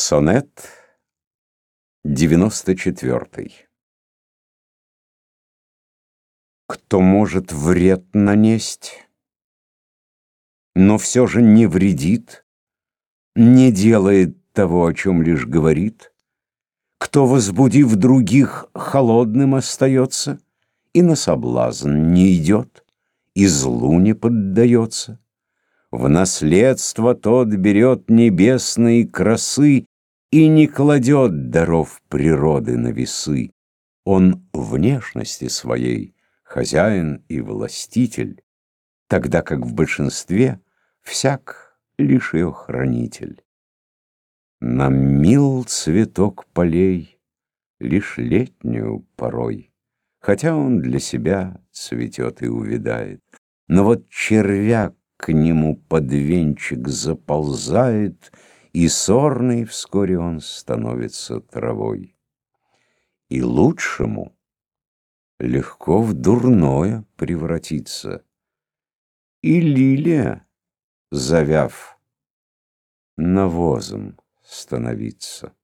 Сонет 94 Кто может вред нанесть, но все же не вредит, не делает того, о чем лишь говорит, кто, возбудив других, холодным остается и на соблазн не идет, и злу не поддается, в наследство тот берет небесные красы И не кладет даров природы на весы. Он внешности своей хозяин и властитель, Тогда как в большинстве всяк лишь ее хранитель. Нам мил цветок полей лишь летнюю порой, Хотя он для себя цветет и увядает. Но вот червяк к нему под венчик заползает, И сорный вскоре он становится травой. И лучшему легко в дурное превратиться, И лилия, завяв, навозом становиться.